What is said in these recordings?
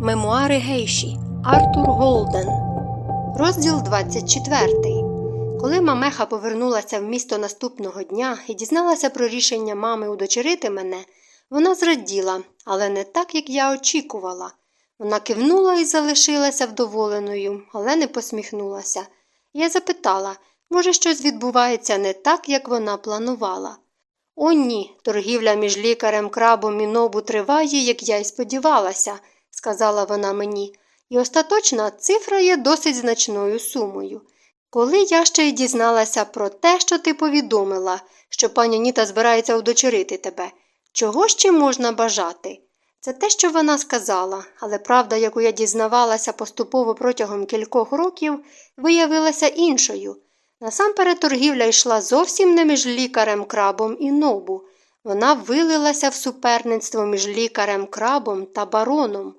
Мемуари Гейші Артур Голден. Розділ 24. Коли Мамеха повернулася в місто наступного дня і дізналася про рішення мами удочерити мене, вона зраділа, але не так, як я очікувала. Вона кивнула і залишилася вдоволеною, але не посміхнулася. Я запитала, може, щось відбувається не так, як вона планувала. О, ні, торгівля між лікарем, крабом і нобу триває, як я й сподівалася, сказала вона мені, і остаточна цифра є досить значною сумою. Коли я ще й дізналася про те, що ти повідомила, що пані Ніта збирається удочерити тебе, чого ще можна бажати? Це те, що вона сказала, але правда, яку я дізнавалася поступово протягом кількох років, виявилася іншою. Насамперед торгівля йшла зовсім не між лікарем крабом і нобу. Вона вилилася в суперництво між лікарем крабом та бароном.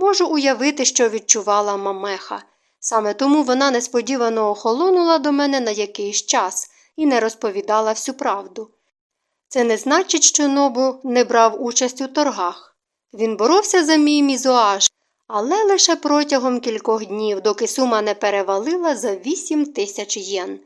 Можу уявити, що відчувала мамеха. Саме тому вона несподівано охолонула до мене на якийсь час і не розповідала всю правду. Це не значить, що Нобу не брав участь у торгах. Він боровся за мій мізуаж, але лише протягом кількох днів, доки сума не перевалила за вісім тисяч єн.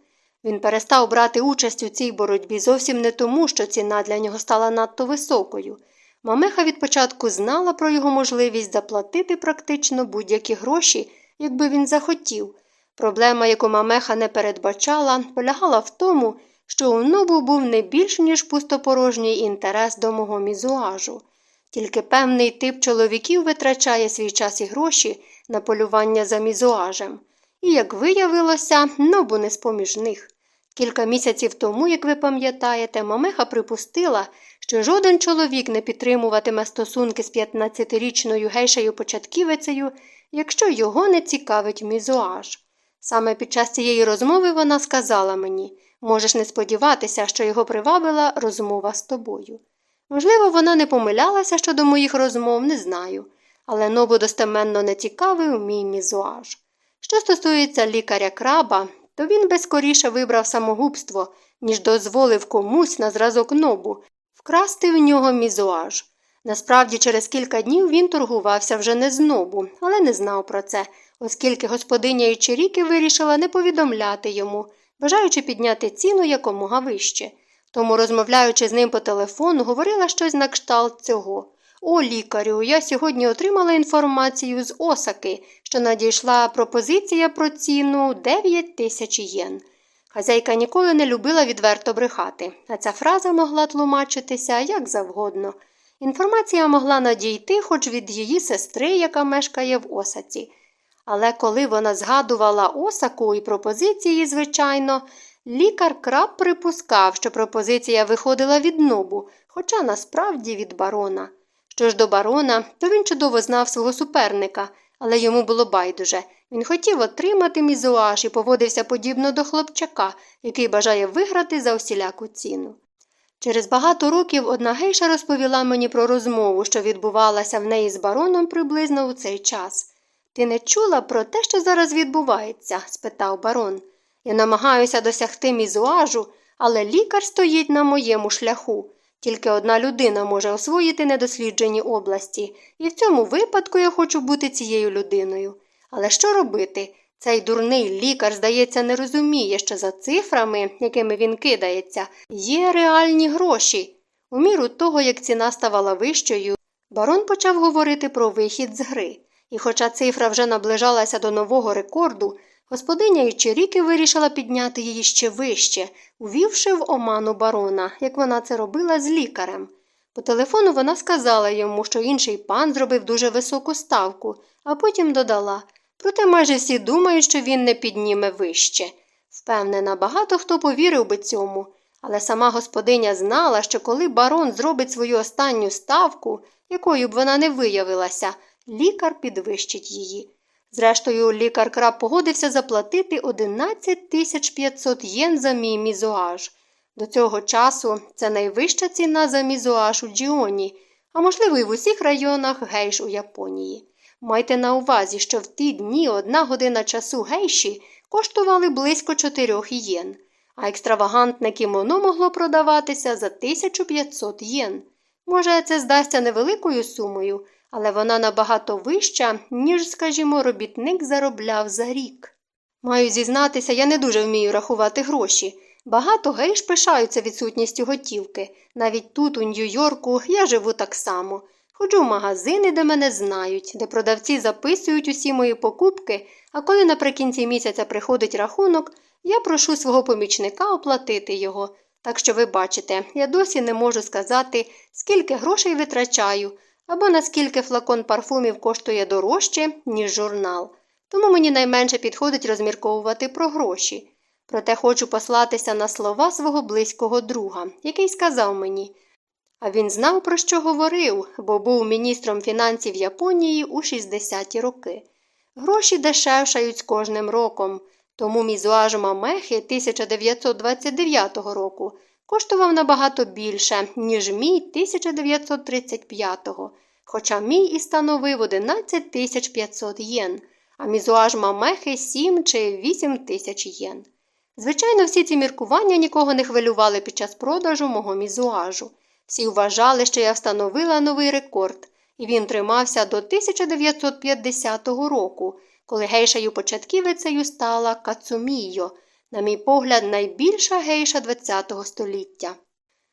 Він перестав брати участь у цій боротьбі зовсім не тому, що ціна для нього стала надто високою. Мамеха від початку знала про його можливість заплатити практично будь-які гроші, якби він захотів. Проблема, яку мамеха не передбачала, полягала в тому, що у нобу був не більш ніж пустопорожній інтерес до мого мізуажу. Тільки певний тип чоловіків витрачає свій час і гроші на полювання за мізуажем. І, як виявилося, нобу не з поміж них. Кілька місяців тому, як ви пам'ятаєте, мамеха припустила, що жоден чоловік не підтримуватиме стосунки з 15-річною гейшею початківицею, якщо його не цікавить мізуаж. Саме під час цієї розмови вона сказала мені можеш не сподіватися, що його привабила розмова з тобою. Можливо, вона не помилялася щодо моїх розмов, не знаю, але нобу достеменно не цікавив мій мізуаж. Що стосується лікаря краба, то він би скоріше вибрав самогубство, ніж дозволив комусь на зразок нобу вкрасти в нього мізуаж. Насправді, через кілька днів він торгувався вже не з нобу, але не знав про це, оскільки господиня Ічеріки вирішила не повідомляти йому, бажаючи підняти ціну якомога вище. Тому, розмовляючи з ним по телефону, говорила щось на кшталт цього. О, лікарю, я сьогодні отримала інформацію з Осаки, що надійшла пропозиція про ціну 9 тисяч єн. Хазяйка ніколи не любила відверто брехати, а ця фраза могла тлумачитися як завгодно. Інформація могла надійти хоч від її сестри, яка мешкає в Осаці. Але коли вона згадувала Осаку і пропозиції, звичайно, лікар краб припускав, що пропозиція виходила від нобу, хоча насправді від барона. Що ж до барона, то він чудово знав свого суперника, але йому було байдуже. Він хотів отримати мізуаж і поводився подібно до хлопчака, який бажає виграти за усіляку ціну. Через багато років одна гейша розповіла мені про розмову, що відбувалася в неї з бароном приблизно у цей час. Ти не чула про те, що зараз відбувається? спитав барон. Я намагаюся досягти мізуажу, але лікар стоїть на моєму шляху. Тільки одна людина може освоїти недосліджені області, і в цьому випадку я хочу бути цією людиною. Але що робити? Цей дурний лікар, здається, не розуміє, що за цифрами, якими він кидається, є реальні гроші. У міру того, як ціна ставала вищою, барон почав говорити про вихід з гри. І, хоча цифра вже наближалася до нового рекорду, господиня Ічеріки вирішила підняти її ще вище, увівши в оману барона, як вона це робила з лікарем. По телефону вона сказала йому, що інший пан зробив дуже високу ставку, а потім додала проте майже всі думають, що він не підніме вище. Впевнена, багато хто повірив би цьому, але сама господиня знала, що коли барон зробить свою останню ставку, якою б вона не виявилася, лікар підвищить її. Зрештою, лікар краб погодився заплатити 11 тисяч 500 єн за мій мізуаж. До цього часу це найвища ціна за мізуаж у Джіоні, а можливо, і в усіх районах гейш у Японії. Майте на увазі, що в ті дні одна година часу гейші коштували близько 4 єн, а екстравагантне кімоно могло продаватися за 1500 єн. Може, це здасться невеликою сумою, але вона набагато вища, ніж, скажімо, робітник заробляв за рік. Маю зізнатися, я не дуже вмію рахувати гроші. Багато гейш пишаються відсутністю готівки. Навіть тут, у Нью-Йорку, я живу так само. Ходжу в магазини, де мене знають, де продавці записують усі мої покупки, а коли наприкінці місяця приходить рахунок, я прошу свого помічника оплатити його. Так що ви бачите, я досі не можу сказати, скільки грошей витрачаю, або наскільки флакон парфумів коштує дорожче, ніж журнал. Тому мені найменше підходить розмірковувати про гроші. Проте хочу послатися на слова свого близького друга, який сказав мені. А він знав, про що говорив, бо був міністром фінансів Японії у 60-ті роки. Гроші дешевшають з кожним роком, тому мізуаж Мамехи 1929 року коштував набагато більше, ніж мій 1935-го, хоча мій і становив 11 500 єн, а мізуаж Мамехи 7 чи 8 тисяч єн. Звичайно, всі ці міркування нікого не хвилювали під час продажу мого мізуажу. Всі вважали, що я встановила новий рекорд, і він тримався до 1950 року, коли гейшею початківицею стала Кацумійо, на мій погляд, найбільша гейша ХХ століття.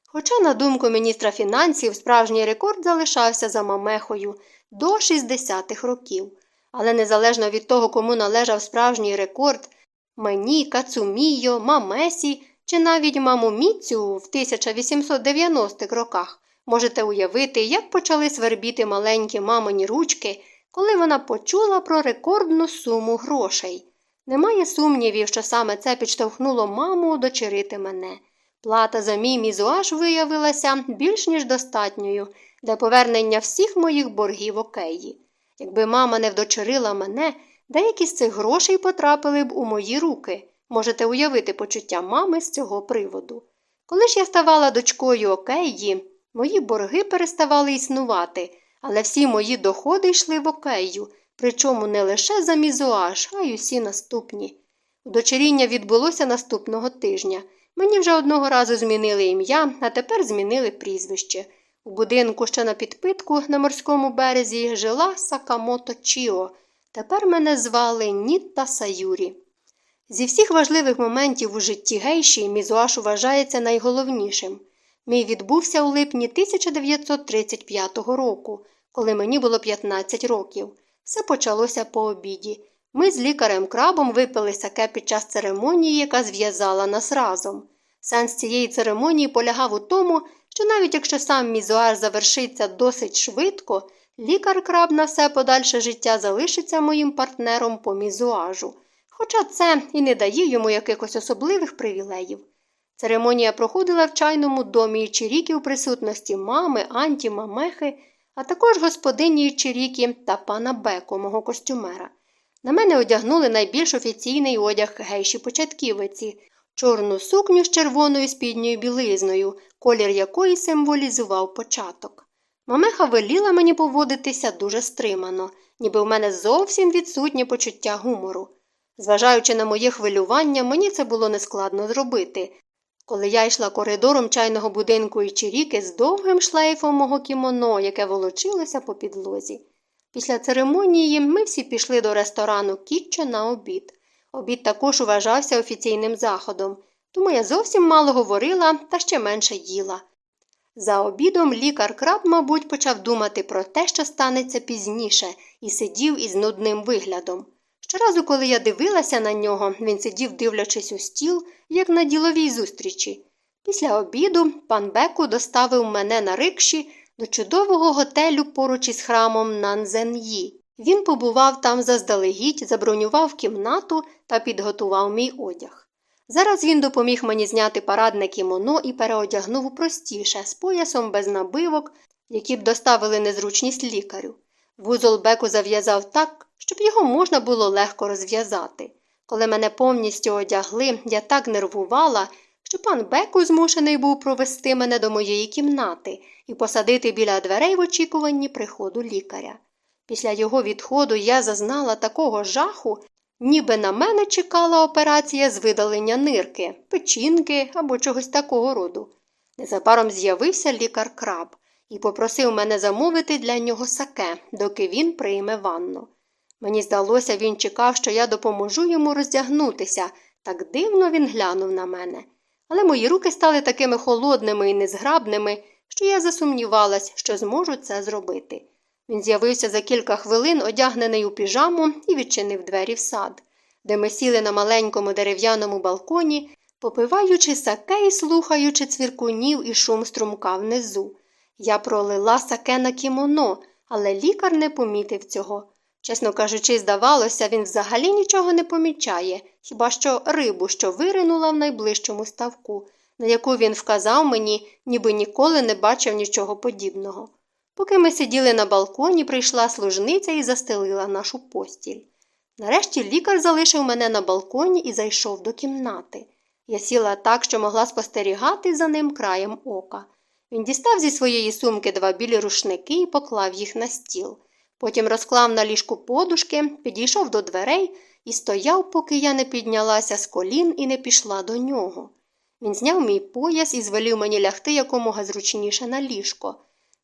Хоча, на думку міністра фінансів, справжній рекорд залишався за мамехою до 60-х років, але незалежно від того, кому належав справжній рекорд, мені, Кацумійо, Мамесі чи навіть маму Міцю в 1890-х роках, можете уявити, як почали свербіти маленькі мамині ручки, коли вона почула про рекордну суму грошей. Немає сумнівів, що саме це підштовхнуло маму дочерити мене. Плата за мій мізуаж виявилася більш ніж достатньою для повернення всіх моїх боргів океї. Якби мама не вдочерила мене, деякі з цих грошей потрапили б у мої руки. Можете уявити почуття мами з цього приводу. Коли ж я ставала дочкою океї, мої борги переставали існувати, але всі мої доходи йшли в окею, причому не лише за мізуаж, а й усі наступні. Удочеріння відбулося наступного тижня. Мені вже одного разу змінили ім'я, а тепер змінили прізвище. У будинку, що на підпитку на морському березі, жила Сакамото Чіо. Тепер мене звали Нітта Саюрі. Зі всіх важливих моментів у житті гейші мізуаш вважається найголовнішим. Мій відбувся у липні 1935 року, коли мені було 15 років. Все почалося по обіді. Ми з лікарем крабом випили саке під час церемонії, яка зв'язала нас разом. Сенс цієї церемонії полягав у тому, що навіть якщо сам мізуар завершиться досить швидко, лікар краб на все подальше життя залишиться моїм партнером по мізуажу. Хоча це і не дає йому якихось особливих привілеїв. Церемонія проходила в чайному домі Чиріки у присутності мами, Анті, Мамехи, а також господині Чиріки та пана Беко, мого костюмера. На мене одягнули найбільш офіційний одяг гейші початківиці, чорну сукню з червоною спідньою білизною, колір якої символізував початок. Мамеха веліла мені поводитися дуже стримано, ніби в мене зовсім відсутнє почуття гумору. Зважаючи на моє хвилювання, мені це було нескладно зробити. Коли я йшла коридором чайного будинку і чиріки з довгим шлейфом мого кімоно, яке волочилося по підлозі. Після церемонії ми всі пішли до ресторану Кітчо на обід. Обід також вважався офіційним заходом, тому я зовсім мало говорила та ще менше їла. За обідом лікар краб, мабуть, почав думати про те, що станеться пізніше, і сидів із нудним виглядом. Щоразу, коли я дивилася на нього, він сидів, дивлячись у стіл, як на діловій зустрічі. Після обіду пан Беку доставив мене на рикші до чудового готелю поруч із храмом Нанзен'ї. Він побував там заздалегідь, забронював кімнату та підготував мій одяг. Зараз він допоміг мені зняти парадне кімоно і переодягнув простіше, з поясом без набивок, які б доставили незручність лікарю. Вузол Беку зав'язав так, щоб його можна було легко розв'язати. Коли мене повністю одягли, я так нервувала, що пан Беку змушений був провести мене до моєї кімнати і посадити біля дверей в очікуванні приходу лікаря. Після його відходу я зазнала такого жаху, ніби на мене чекала операція з видалення нирки, печінки або чогось такого роду. Незабаром з'явився лікар краб, і попросив мене замовити для нього саке, доки він прийме ванну. Мені здалося, він чекав, що я допоможу йому роздягнутися, так дивно він глянув на мене. Але мої руки стали такими холодними і незграбними, що я засумнівалась, що зможу це зробити. Він з'явився за кілька хвилин, одягнений у піжаму, і відчинив двері в сад, де ми сіли на маленькому дерев'яному балконі, попиваючи саке і слухаючи цвіркунів і шум струмка внизу. Я пролила саке на кімоно, але лікар не помітив цього. Чесно кажучи, здавалося, він взагалі нічого не помічає, хіба що рибу, що виринула в найближчому ставку, на яку він вказав мені, ніби ніколи не бачив нічого подібного. Поки ми сиділи на балконі, прийшла служниця і застелила нашу постіль. Нарешті лікар залишив мене на балконі і зайшов до кімнати. Я сіла так, що могла спостерігати за ним краєм ока. Він дістав зі своєї сумки два білі рушники і поклав їх на стіл. Потім розклав на ліжку подушки, підійшов до дверей і стояв, поки я не піднялася з колін і не пішла до нього. Він зняв мій пояс і звелів мені лягти якомога зручніше на ліжко.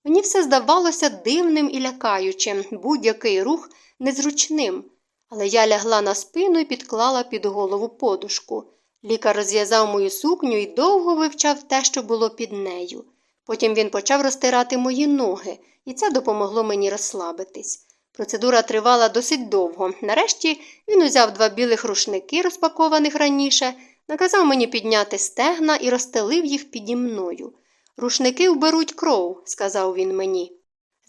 Мені все здавалося дивним і лякаючим, будь-який рух незручним. Але я лягла на спину і підклала під голову подушку. Лікар розв'язав мою сукню і довго вивчав те, що було під нею. Потім він почав розтирати мої ноги, і це допомогло мені розслабитись. Процедура тривала досить довго. Нарешті він узяв два білих рушники, розпакованих раніше, наказав мені підняти стегна і розстелив їх піді мною. Рушники вберуть кров, сказав він мені.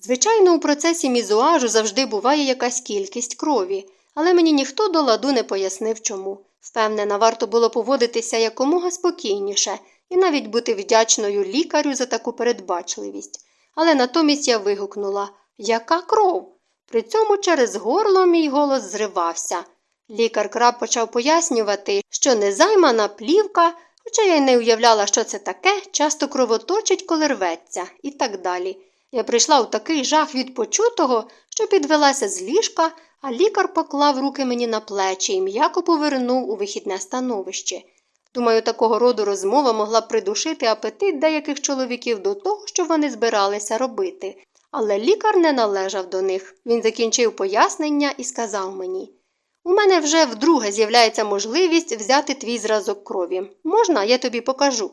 Звичайно, у процесі мізуажу завжди буває якась кількість крові, але мені ніхто до ладу не пояснив чому. Впевнена, варто було поводитися якомога спокійніше і навіть бути вдячною лікарю за таку передбачливість. Але натомість я вигукнула Яка кров? При цьому через горло мій голос зривався. Лікар краб почав пояснювати, що незаймана плівка, хоча я й не уявляла, що це таке, часто кровоточить, коли рветься, і так далі. Я прийшла у такий жах від почутого, що підвелася з ліжка, а лікар поклав руки мені на плечі і м'яко повернув у вихідне становище. Думаю, такого роду розмова могла придушити апетит деяких чоловіків до того, що вони збиралися робити. Але лікар не належав до них. Він закінчив пояснення і сказав мені У мене вже вдруге з'являється можливість взяти твій зразок крові. Можна, я тобі покажу.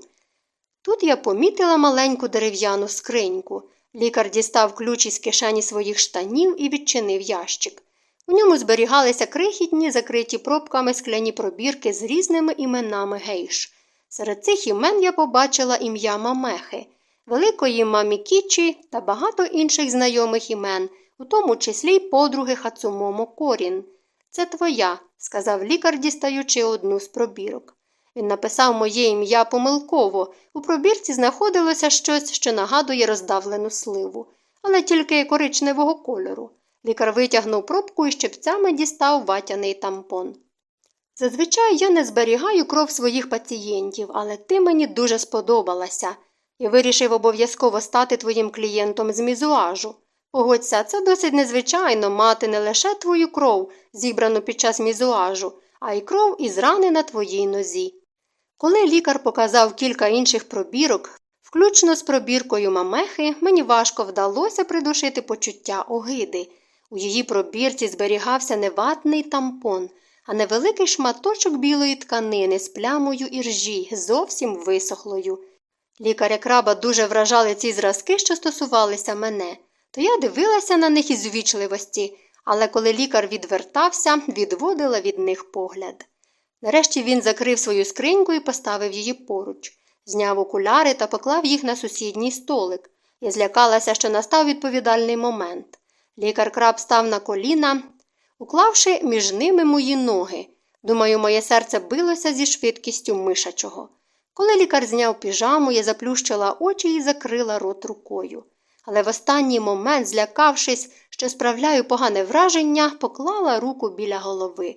Тут я помітила маленьку дерев'яну скриньку. Лікар дістав ключ із кишені своїх штанів і відчинив ящик. У ньому зберігалися крихітні, закриті пробками скляні пробірки з різними іменами гейш. Серед цих імен я побачила ім'я Мамехи, великої мамі Кічі та багато інших знайомих імен, у тому числі й подруги Хацумомо Корін. Це твоя, сказав лікар, дістаючи одну з пробірок. Він написав моє ім'я помилково. У пробірці знаходилося щось, що нагадує роздавлену сливу, але тільки коричневого кольору. Лікар витягнув пробку і щепцями дістав ватяний тампон. Зазвичай я не зберігаю кров своїх пацієнтів, але ти мені дуже сподобалася. Я вирішив обов'язково стати твоїм клієнтом з мізуажу. Погодься, це досить незвичайно мати не лише твою кров, зібрану під час мізуажу, а й кров із рани на твоїй нозі. Коли лікар показав кілька інших пробірок, включно з пробіркою мамехи, мені важко вдалося придушити почуття огиди. У її пробірці зберігався не ватний тампон, а невеликий шматочок білої тканини з плямою іржі, зовсім висохлою. Лікаря краба дуже вражали ці зразки, що стосувалися мене, то я дивилася на них із ввічливості, але коли лікар відвертався, відводила від них погляд. Нарешті він закрив свою скриньку і поставив її поруч, зняв окуляри та поклав їх на сусідній столик. Я злякалася, що настав відповідальний момент. Лікар краб став на коліна, уклавши між ними мої ноги. Думаю, моє серце билося зі швидкістю мишачого. Коли лікар зняв піжаму, я заплющила очі і закрила рот рукою. Але в останній момент, злякавшись, що справляю погане враження, поклала руку біля голови.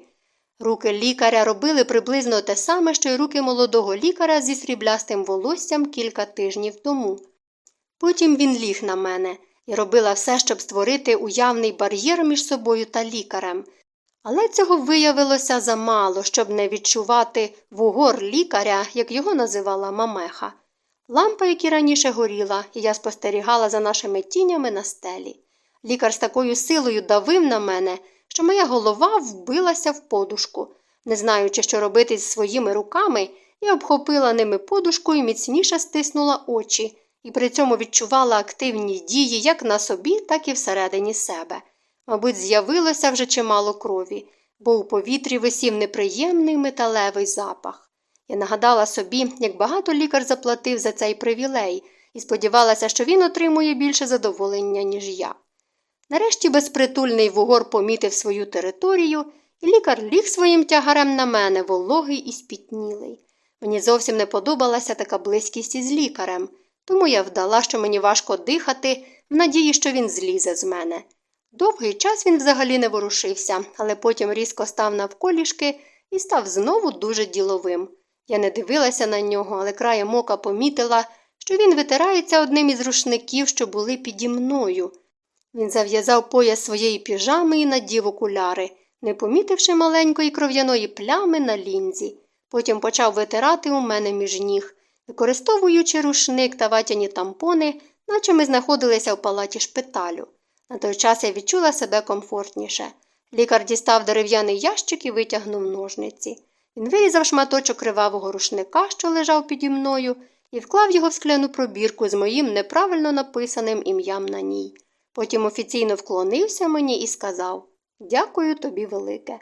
Руки лікаря робили приблизно те саме, що й руки молодого лікаря зі сріблястим волоссям кілька тижнів тому. Потім він ліг на мене і робила все, щоб створити уявний бар'єр між собою та лікарем. Але цього виявилося замало, щоб не відчувати вугор лікаря, як його називала мамеха. Лампа, як і раніше горіла, і я спостерігала за нашими тінями на стелі. Лікар з такою силою давив на мене, що моя голова вбилася в подушку. Не знаючи, що робити зі своїми руками, я обхопила ними подушку і міцніше стиснула очі, і при цьому відчувала активні дії як на собі, так і всередині себе. Мабуть, з'явилося вже чимало крові, бо у повітрі висів неприємний металевий запах. Я нагадала собі, як багато лікар заплатив за цей привілей, і сподівалася, що він отримує більше задоволення, ніж я. Нарешті безпритульний вугор помітив свою територію, і лікар ліг своїм тягарем на мене, вологий і спітнілий. Мені зовсім не подобалася така близькість із лікарем, тому я вдала, що мені важко дихати, в надії, що він злізе з мене. Довгий час він взагалі не ворушився, але потім різко став навколішки і став знову дуже діловим. Я не дивилася на нього, але краєм ока помітила, що він витирається одним із рушників, що були піді мною. Він зав'язав пояс своєї піжами і надів окуляри, не помітивши маленької кров'яної плями на лінзі. Потім почав витирати у мене між ніг, використовуючи рушник та ватяні тампони, наче ми знаходилися в палаті шпиталю. На той час я відчула себе комфортніше. Лікар дістав дерев'яний ящик і витягнув ножниці. Він вирізав шматочок кривавого рушника, що лежав піді мною, і вклав його в скляну пробірку з моїм неправильно написаним ім'ям на ній. Потім офіційно вклонився мені і сказав Дякую тобі велике.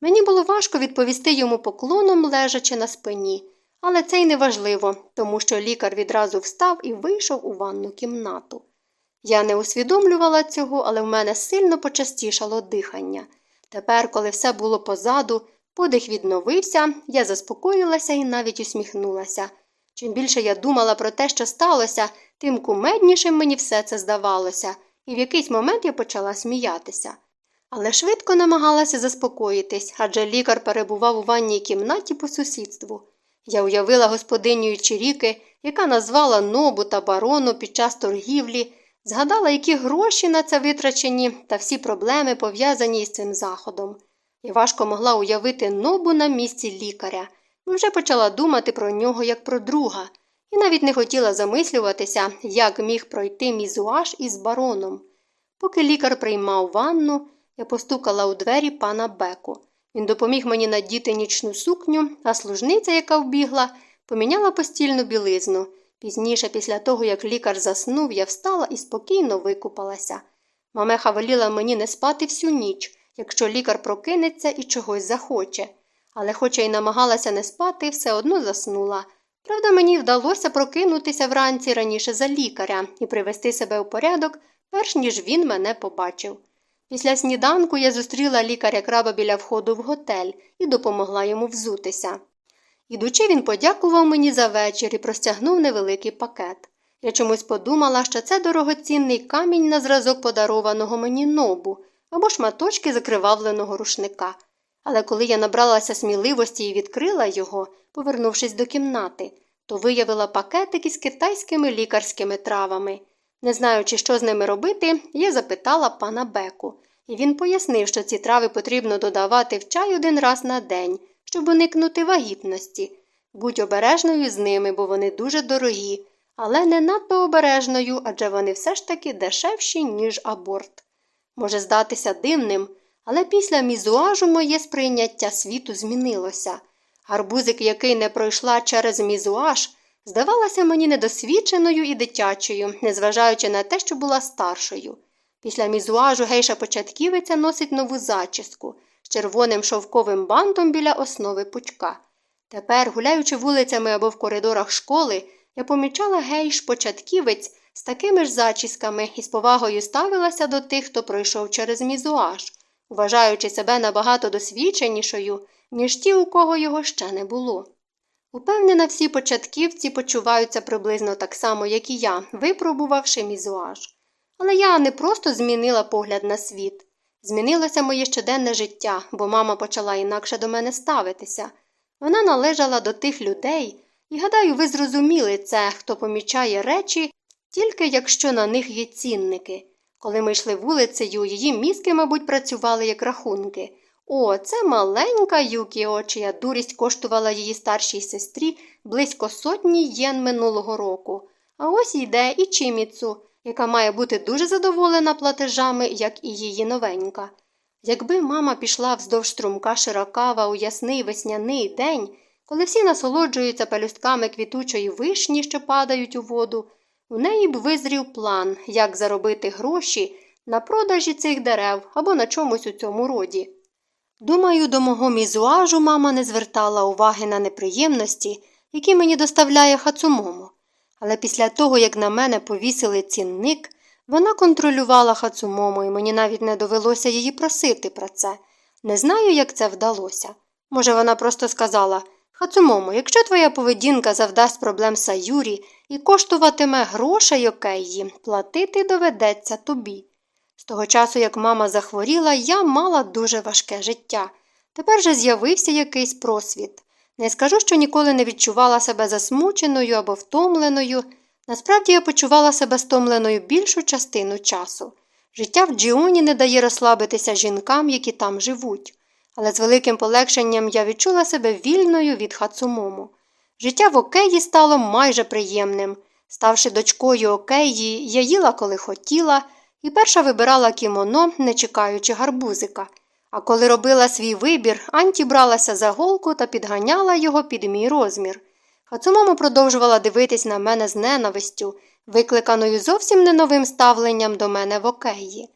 Мені було важко відповісти йому поклоном, лежачи на спині, але це й не важливо, тому що лікар відразу встав і вийшов у ванну кімнату. Я не усвідомлювала цього, але в мене сильно почастішало дихання. Тепер, коли все було позаду, подих відновився, я заспокоїлася і навіть усміхнулася. Чим більше я думала про те, що сталося, тим кумеднішим мені все це здавалося, і в якийсь момент я почала сміятися. Але швидко намагалася заспокоїтись, адже лікар перебував у ванній кімнаті по сусідству. Я уявила господиню Чиріки, яка назвала нобу та барону під час торгівлі, згадала, які гроші на це витрачені та всі проблеми пов'язані із цим заходом. І важко могла уявити нобу на місці лікаря, і вже почала думати про нього як про друга, і навіть не хотіла замислюватися, як міг пройти мізуаж із бароном. Поки лікар приймав ванну, я постукала у двері пана Беку. Він допоміг мені надіти нічну сукню, а служниця, яка вбігла, поміняла постільну білизну. Пізніше, після того, як лікар заснув, я встала і спокійно викупалася. Мамеха веліла мені не спати всю ніч, якщо лікар прокинеться і чогось захоче. Але, хоча й намагалася не спати, все одно заснула. Правда, мені вдалося прокинутися вранці раніше за лікаря і привести себе у порядок, перш ніж він мене побачив. Після сніданку я зустріла лікаря краба біля входу в готель і допомогла йому взутися. Ідучи, він подякував мені за вечір і простягнув невеликий пакет. Я чомусь подумала, що це дорогоцінний камінь на зразок подарованого мені нобу або шматочки закривавленого рушника. Але коли я набралася сміливості і відкрила його, повернувшись до кімнати, то виявила пакетик із китайськими лікарськими травами. Не знаючи, що з ними робити, я запитала пана Беку, і він пояснив, що ці трави потрібно додавати в чай один раз на день, щоб уникнути вагітності. Будь обережною з ними, бо вони дуже дорогі, але не надто обережною, адже вони все ж таки дешевші, ніж аборт. Може здатися дивним, але після мізуажу моє сприйняття світу змінилося. Гарбузик, який не пройшла через мізуаж, здавалася мені недосвідченою і дитячою, незважаючи на те, що була старшою. Після мізуажу гейша початківиця носить нову зачіску з червоним шовковим бантом біля основи пучка. Тепер, гуляючи вулицями або в коридорах школи, я помічала гейш початківець з такими ж зачісками і з повагою ставилася до тих, хто пройшов через мізуаж, вважаючи себе набагато досвідченішою, ніж ті, у кого його ще не було. Упевнена, всі початківці почуваються приблизно так само, як і я, випробувавши мізуаж. Але я не просто змінила погляд на світ. Змінилося моє щоденне життя, бо мама почала інакше до мене ставитися. Вона належала до тих людей, і, гадаю, ви зрозуміли це, хто помічає речі, тільки якщо на них є цінники. Коли ми йшли вулицею, її мізки, мабуть, працювали як рахунки. О, це маленька Юкіо, чия дурість коштувала її старшій сестрі близько сотні єн минулого року. А ось йде і Чіміцу, яка має бути дуже задоволена платежами, як і її новенька. Якби мама пішла вздовж струмка широкава у ясний весняний день, коли всі насолоджуються пелюстками квітучої вишні, що падають у воду, у неї б визрів план, як заробити гроші на продажі цих дерев або на чомусь у цьому роді. Думаю, до мого мізуажу мама не звертала уваги на неприємності, які мені доставляє хацумомо. Але після того, як на мене повісили цінник, вона контролювала хацумомо, і мені навіть не довелося її просити про це. Не знаю, як це вдалося. Може, вона просто сказала Хацумомо, якщо твоя поведінка завдасть проблем Саюрі і коштуватиме грошей океї, платити доведеться тобі. З того часу, як мама захворіла, я мала дуже важке життя. Тепер же з'явився якийсь просвіт. Не скажу, що ніколи не відчувала себе засмученою або втомленою. Насправді я почувала себе стомленою більшу частину часу. Життя в Джіоні не дає розслабитися жінкам, які там живуть. Але з великим полегшенням я відчула себе вільною від хацумому. Життя в океї стало майже приємним. Ставши дочкою океї, я їла, коли хотіла, і перша вибирала кімоно, не чекаючи гарбузика. А коли робила свій вибір, Анті бралася за голку та підганяла його під мій розмір. Хацумомо продовжувала дивитись на мене з ненавистю, викликаною зовсім не новим ставленням до мене в океї.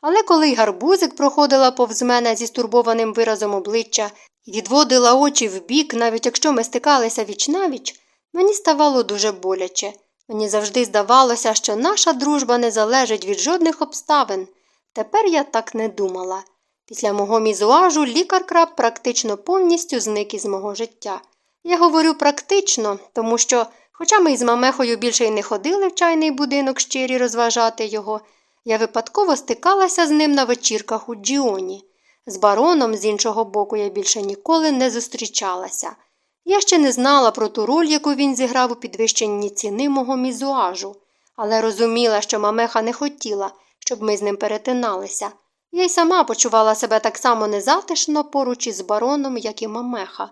Але коли гарбузик проходила повз мене зі стурбованим виразом обличчя і відводила очі вбік, навіть якщо ми стикалися віч навіч, мені ставало дуже боляче. Мені завжди здавалося, що наша дружба не залежить від жодних обставин. Тепер я так не думала. Після мого мізуажу лікар краб практично повністю зник із мого життя. Я говорю практично, тому що, хоча ми із мамехою більше й не ходили в чайний будинок щирі розважати його, я випадково стикалася з ним на вечірках у Джіоні. З бароном, з іншого боку, я більше ніколи не зустрічалася. Я ще не знала про ту роль, яку він зіграв у підвищенні ціни мого мізуажу, але розуміла, що мамеха не хотіла, щоб ми з ним перетиналися. Я й сама почувала себе так само незатишно поруч із бароном, як і мамеха.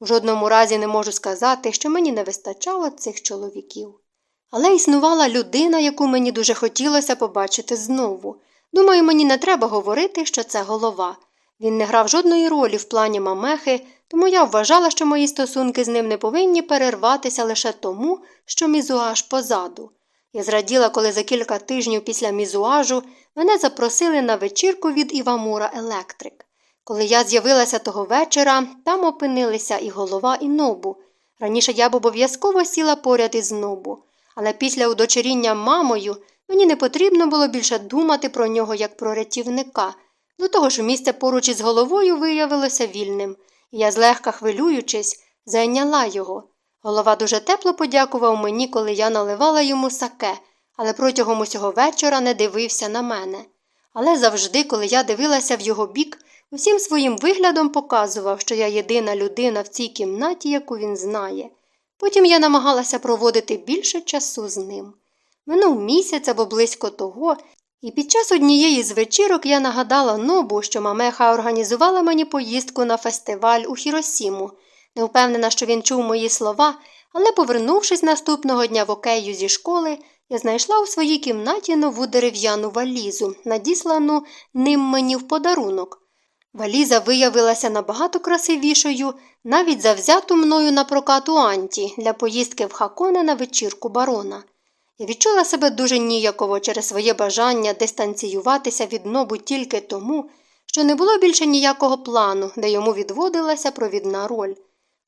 У жодному разі не можу сказати, що мені не вистачало цих чоловіків. Але існувала людина, яку мені дуже хотілося побачити знову. Думаю, мені не треба говорити, що це голова. Він не грав жодної ролі в плані мамехи, тому я вважала, що мої стосунки з ним не повинні перерватися лише тому, що мізуаж позаду. Я зраділа, коли за кілька тижнів після мізуажу мене запросили на вечірку від Івамура Електрик. Коли я з'явилася того вечора, там опинилися і голова, і нобу. Раніше я б обов'язково сіла поряд із нобу, але після удочеріння мамою мені не потрібно було більше думати про нього як про рятівника. До того ж, місце поруч із головою виявилося вільним, я, злегка хвилюючись, зайняла його. Голова дуже тепло подякував мені, коли я наливала йому саке, але протягом усього вечора не дивився на мене. Але завжди, коли я дивилася в його бік, усім своїм виглядом показував, що я єдина людина в цій кімнаті, яку він знає. Потім я намагалася проводити більше часу з ним. Минув місяць або близько того, і під час однієї з вечірок я нагадала нобу, що мамеха організувала мені поїздку на фестиваль у Хіросіму. Не впевнена, що він чув мої слова, але, повернувшись наступного дня в окею зі школи, я знайшла у своїй кімнаті нову дерев'яну валізу, надіслану ним мені в подарунок. Валіза виявилася набагато красивішою, навіть за взяту мною на прокату Анті для поїздки в Хаконе на вечірку барона. Відчула себе дуже ніяково через своє бажання дистанціюватися від нобу тільки тому, що не було більше ніякого плану, де йому відводилася провідна роль.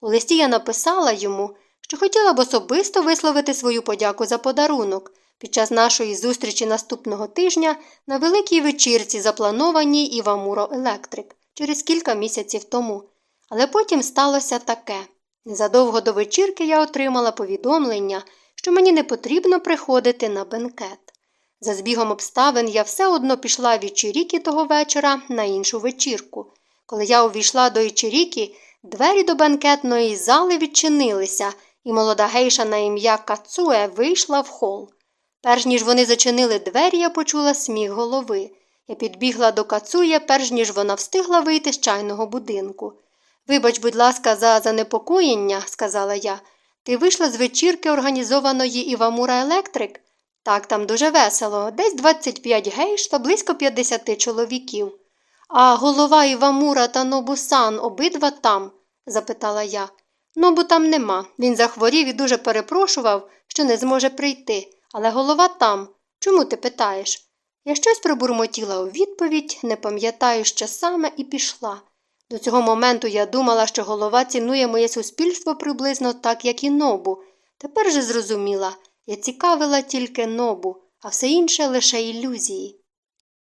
У листі я написала йому, що хотіла б особисто висловити свою подяку за подарунок під час нашої зустрічі наступного тижня на великій вечірці, запланованій Івамуро Електрик через кілька місяців тому. Але потім сталося таке. Незадовго до вечірки я отримала повідомлення, що мені не потрібно приходити на бенкет. За збігом обставин я все одно пішла від Чиріки того вечора на іншу вечірку. Коли я увійшла до Ічиріки, двері до бенкетної зали відчинилися, і молода гейша на ім'я Кацуе вийшла в хол. Перш ніж вони зачинили двері, я почула сміх голови, Я підбігла до кацує, перш ніж вона встигла вийти з чайного будинку. Вибач, будь ласка, за занепокоєння, сказала я. Ти вийшла з вечірки, організованої Івамура Електрик? Так, там дуже весело, десь 25 гейш та близько 50 чоловіків. А голова Івамура та Нобусан обидва там? запитала я. Нобу там нема. Він захворів і дуже перепрошував, що не зможе прийти, але голова там. Чому ти питаєш? Я щось пробурмотіла у відповідь, не пам'ятаю, що саме, і пішла. До цього моменту я думала, що голова цінує моє суспільство приблизно так, як і нобу. Тепер же зрозуміла, я цікавила тільки нобу, а все інше лише ілюзії.